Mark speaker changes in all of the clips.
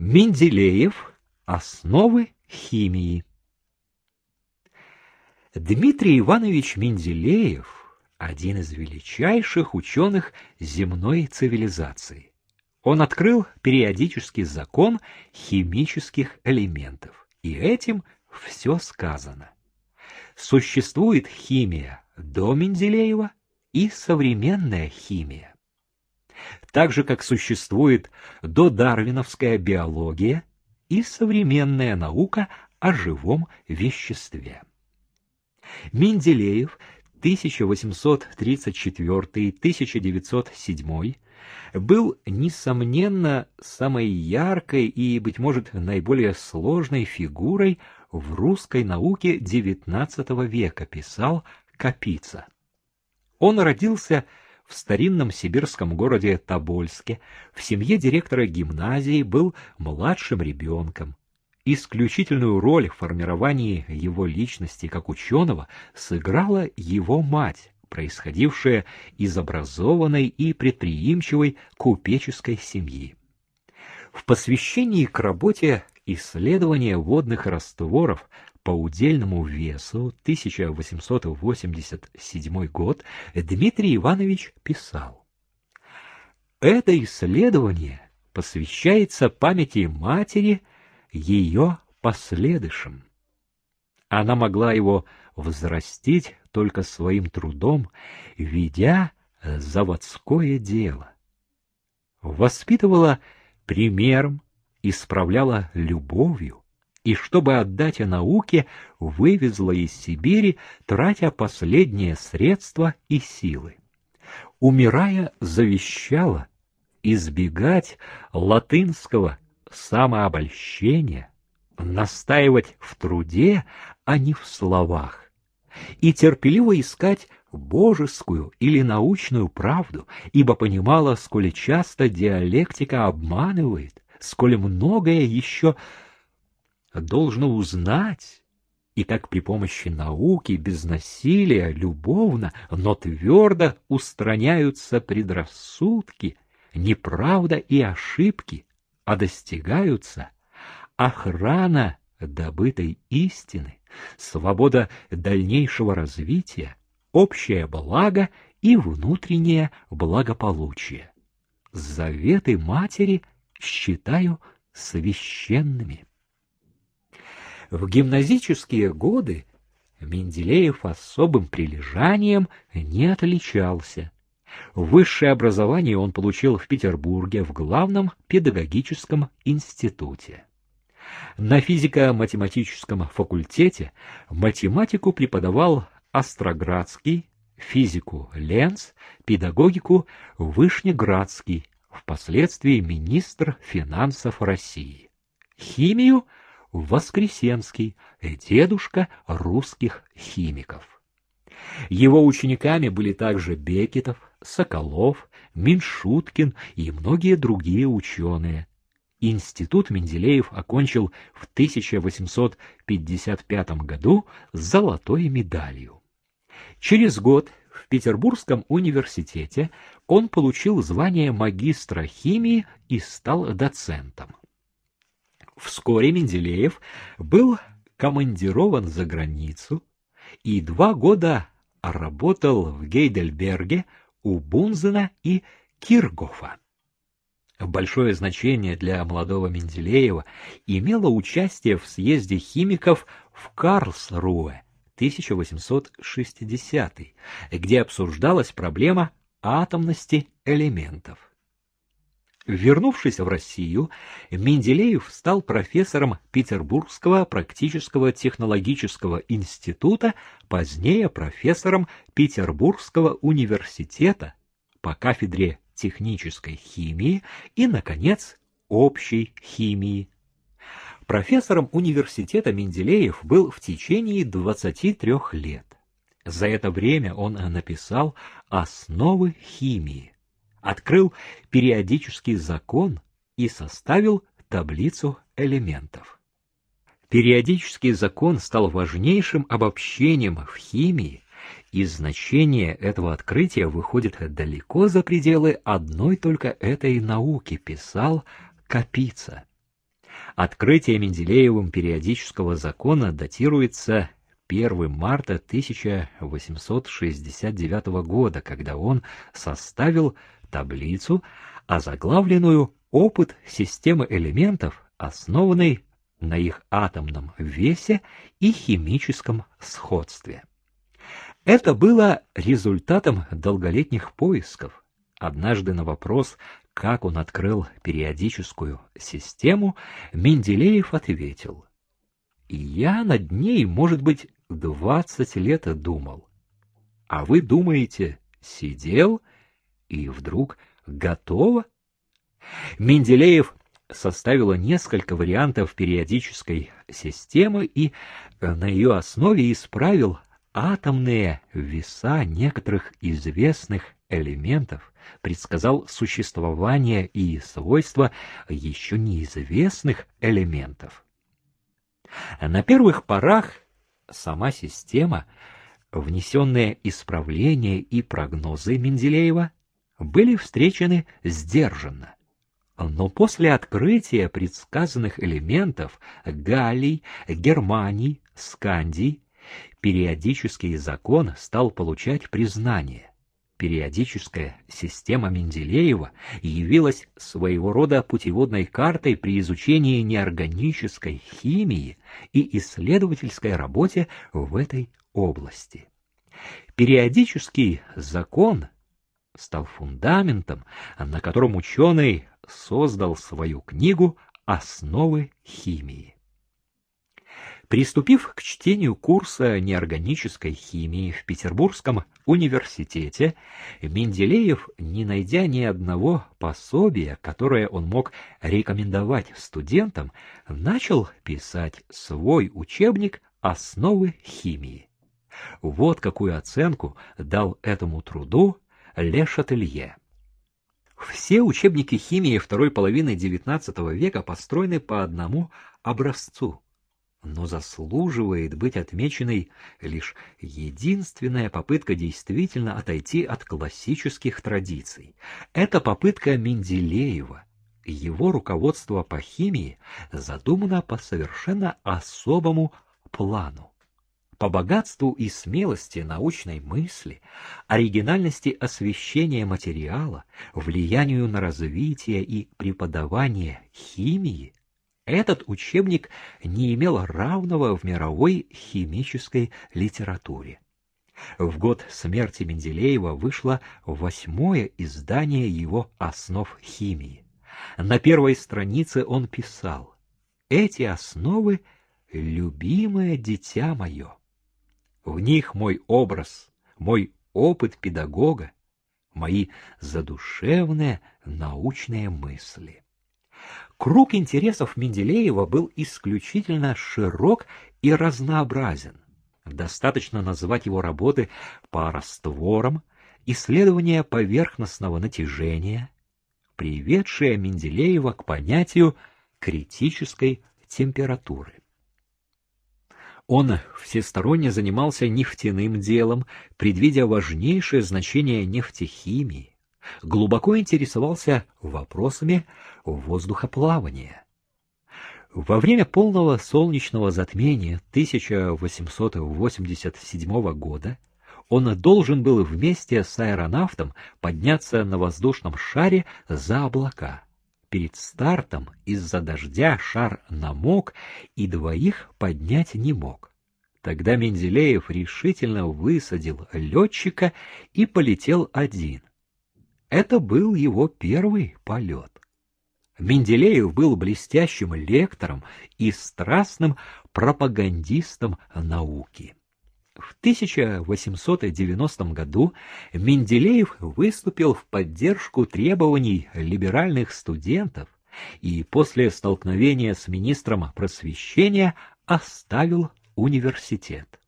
Speaker 1: Менделеев. Основы химии. Дмитрий Иванович Менделеев – один из величайших ученых земной цивилизации. Он открыл периодический закон химических элементов, и этим все сказано. Существует химия до Менделеева и современная химия. Так же, как существует додарвиновская биология и современная наука о живом веществе. Менделеев 1834-1907 был, несомненно, самой яркой и, быть может, наиболее сложной фигурой в русской науке XIX века, писал Капица. Он родился в старинном сибирском городе Тобольске, в семье директора гимназии был младшим ребенком. Исключительную роль в формировании его личности как ученого сыграла его мать, происходившая из образованной и предприимчивой купеческой семьи. В посвящении к работе исследования водных растворов по удельному весу 1887 год Дмитрий Иванович писал «Это исследование посвящается памяти матери ее последующим. Она могла его взрастить только своим трудом, ведя заводское дело. Воспитывала примером, исправляла любовью, и, чтобы отдать науке, вывезла из Сибири, тратя последние средства и силы. Умирая, завещала избегать латынского самообольщения, настаивать в труде, а не в словах, и терпеливо искать божескую или научную правду, ибо понимала, сколь часто диалектика обманывает, сколь многое еще должно узнать, и как при помощи науки, без насилия, любовно, но твердо устраняются предрассудки, неправда и ошибки, а достигаются охрана добытой истины, свобода дальнейшего развития, общее благо и внутреннее благополучие. Заветы матери считаю священными. В гимназические годы Менделеев особым прилежанием не отличался. Высшее образование он получил в Петербурге в главном педагогическом институте. На физико-математическом факультете математику преподавал Остроградский, физику Ленц, педагогику Вышнеградский, впоследствии министр финансов России. Химию Воскресенский, дедушка русских химиков. Его учениками были также Бекетов, Соколов, Миншуткин и многие другие ученые. Институт Менделеев окончил в 1855 году с золотой медалью. Через год в Петербургском университете он получил звание магистра химии и стал доцентом. Вскоре Менделеев был командирован за границу и два года работал в Гейдельберге у Бунзена и Киргофа. Большое значение для молодого Менделеева имело участие в съезде химиков в Карлсруэ 1860, где обсуждалась проблема атомности элементов. Вернувшись в Россию, Менделеев стал профессором Петербургского практического технологического института, позднее профессором Петербургского университета по кафедре технической химии и, наконец, общей химии. Профессором университета Менделеев был в течение 23 лет. За это время он написал «Основы химии», открыл периодический закон и составил таблицу элементов. Периодический закон стал важнейшим обобщением в химии, и значение этого открытия выходит далеко за пределы одной только этой науки, писал Капица. Открытие Менделеевым периодического закона датируется 1 марта 1869 года, когда он составил таблицу, озаглавленную «Опыт системы элементов, основанной на их атомном весе и химическом сходстве». Это было результатом долголетних поисков. Однажды на вопрос, как он открыл периодическую систему, Менделеев ответил, «Я над ней, может быть, двадцать лет думал. А вы думаете, сидел и вдруг готово? Менделеев составила несколько вариантов периодической системы и на ее основе исправил атомные веса некоторых известных элементов, предсказал существование и свойства еще неизвестных элементов. На первых порах сама система, внесенные исправления и прогнозы Менделеева были встречены сдержанно. Но после открытия предсказанных элементов галлий, германий, скандий, периодический закон стал получать признание периодическая система Менделеева явилась своего рода путеводной картой при изучении неорганической химии и исследовательской работе в этой области. Периодический закон стал фундаментом, на котором ученый создал свою книгу «Основы химии». Приступив к чтению курса неорганической химии в Петербургском университете, Менделеев, не найдя ни одного пособия, которое он мог рекомендовать студентам, начал писать свой учебник «Основы химии». Вот какую оценку дал этому труду Ле Шателье. Все учебники химии второй половины XIX века построены по одному образцу но заслуживает быть отмеченной лишь единственная попытка действительно отойти от классических традиций. Это попытка Менделеева. Его руководство по химии задумано по совершенно особому плану. По богатству и смелости научной мысли, оригинальности освещения материала, влиянию на развитие и преподавание химии, этот учебник не имел равного в мировой химической литературе. В год смерти Менделеева вышло восьмое издание его «Основ химии». На первой странице он писал «Эти основы — любимое дитя мое. В них мой образ, мой опыт педагога, мои задушевные научные мысли». Круг интересов Менделеева был исключительно широк и разнообразен. Достаточно назвать его работы по растворам, исследования поверхностного натяжения, приведшие Менделеева к понятию критической температуры. Он всесторонне занимался нефтяным делом, предвидя важнейшее значение нефтехимии, глубоко интересовался вопросами воздухоплавания. Во время полного солнечного затмения 1887 года он должен был вместе с аэронавтом подняться на воздушном шаре за облака. Перед стартом из-за дождя шар намок и двоих поднять не мог. Тогда Менделеев решительно высадил летчика и полетел один. Это был его первый полет. Менделеев был блестящим лектором и страстным пропагандистом науки. В 1890 году Менделеев выступил в поддержку требований либеральных студентов и после столкновения с министром просвещения оставил университет.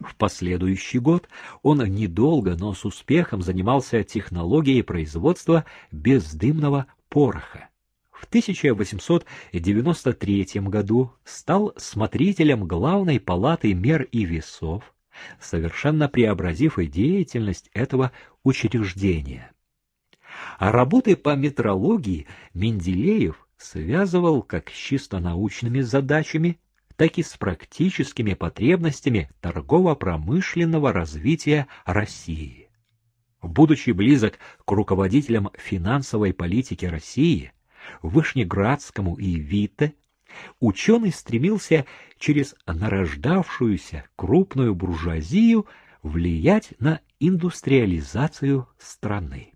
Speaker 1: В последующий год он недолго, но с успехом занимался технологией производства бездымного пороха. В 1893 году стал смотрителем главной палаты мер и весов, совершенно преобразив и деятельность этого учреждения. А работы по метрологии Менделеев связывал как с чисто научными задачами, так и с практическими потребностями торгово-промышленного развития России. Будучи близок к руководителям финансовой политики России, Вышнеградскому и Витте, ученый стремился через нарождавшуюся крупную буржуазию влиять на индустриализацию страны.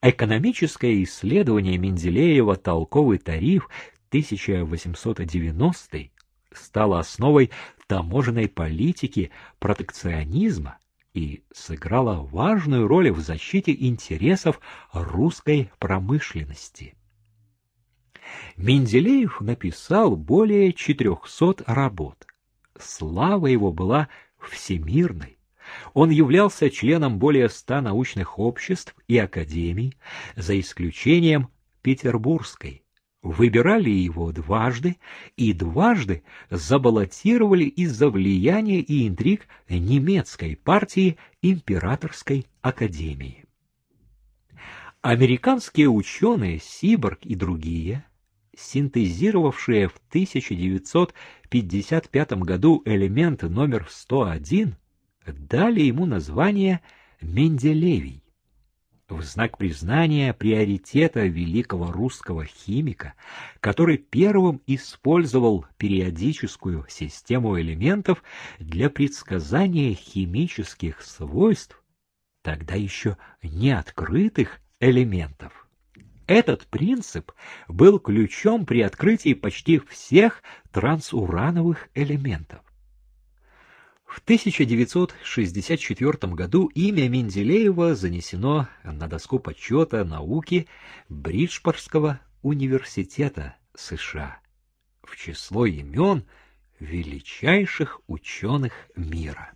Speaker 1: Экономическое исследование Менделеева «Толковый тариф» 1890 стало основой таможенной политики протекционизма и сыграло важную роль в защите интересов русской промышленности. Менделеев написал более 400 работ. Слава его была всемирной. Он являлся членом более ста научных обществ и академий, за исключением Петербургской. Выбирали его дважды и дважды забаллотировали из-за влияния и интриг немецкой партии Императорской академии. Американские ученые Сиборг и другие, синтезировавшие в 1955 году элемент номер 101, дали ему название Менделевий. В знак признания приоритета великого русского химика, который первым использовал периодическую систему элементов для предсказания химических свойств, тогда еще не открытых элементов. Этот принцип был ключом при открытии почти всех трансурановых элементов. В 1964 году имя Менделеева занесено на доску почета науки Бриджпорского университета США в число имен величайших ученых мира.